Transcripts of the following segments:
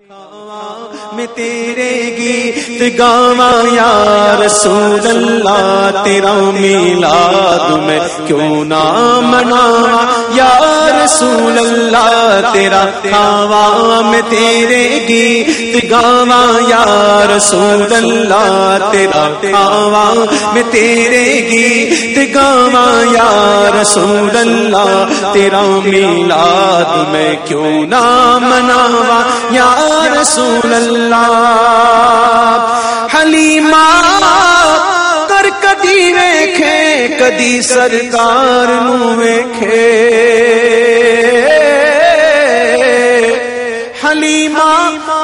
میں تیرے گیت گاوا یا رسول اللہ تیرا میلاد میں کیوں نہ منا رسول اللہ، تیرا کھاوا میں تیرے گیت گاوا یا رسول اللہ، تیرا کھاوا میں تیرے گیت گاوا یا رسول اللہ، تیرا میلاد میں کیوں نہ مناوا یا رسول اللہ، حلیمہ کر کدی ویکھے، کدی سرکار نو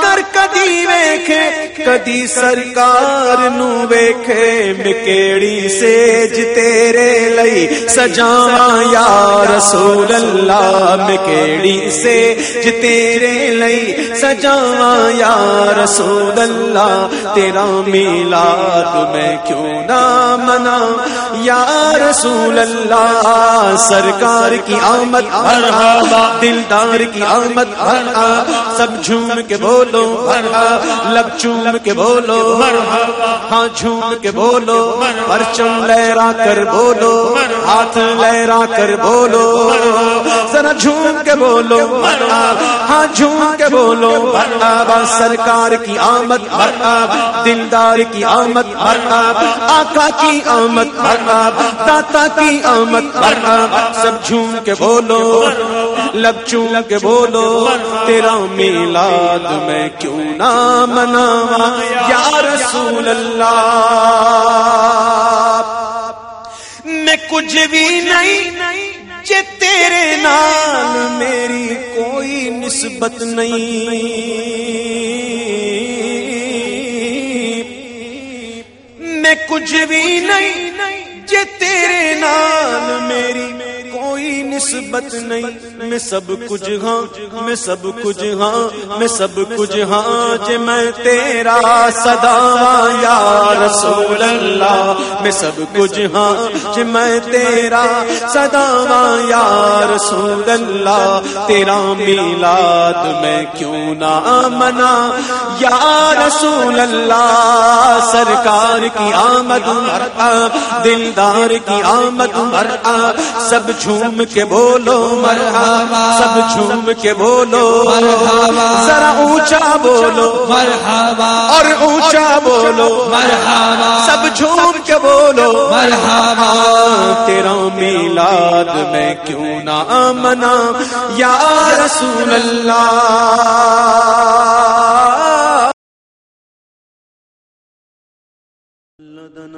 کر کدی ویکھے، کدی سرکار نو ویکھے، مکیڑی سیج تیرے لئی سجاواں یا رسول اللہ، مکیڑی سیج تیرے لئی سجاواں یا رسول اللہ، تیرا میلاد میں کیوں نہ منا یا رسول اللہ، سرکار کی آمد مرحبا دلدار کی آمد مرحبا سب جھوم کے بولو مرحبا لب چوم کے بولو ہاں جھوم کے بولو پرچم لہرا کر بولو ہاتھ لہرا کر بولو ذرا جھوم کے بولو ہاں جھوم کے بولو مرحبا سرکار کی آمد مرحبا دلدار کی آمد مرحبا آقا کی آمد مرحبا داتا کی آمد مرحبا سب جھوم کے بولو لب چوم کے بولو، تیرا میلاد میں کیوں نہ مناوا یا رسول اللہ، میں کچھ بھی نہیں، جے تیرے نال میری کوئی نسبت نہیں۔ میں کچھ بھی نہیں، جے تیرے نسبت نہیں، میں سب کچھ ہاں میں سب کچھ ہاں میں سب کچھ ہاں جے میں تیرا صدا ہاں، یا رسول اللہ، میں سب کچھ ہاں جے میں تیرا صدا ہاں، یا رسول اللہ، تیرا میلاد میں کیوں نہ منا یا رسول اللہ، سرکار کی آمد مرتا دلدار کی آمد مرتا سب جھوم کے بولو مرحبا سب جھوم کے بولو۔ مرحبا ذرا اونچا بولو۔ مرحبا اور اونچا بولو۔ مرحبا سب جھوم کے بولو۔ مرحبا۔ تیرا میلاد میں کیوں نہ منا یا رسول اللہ۔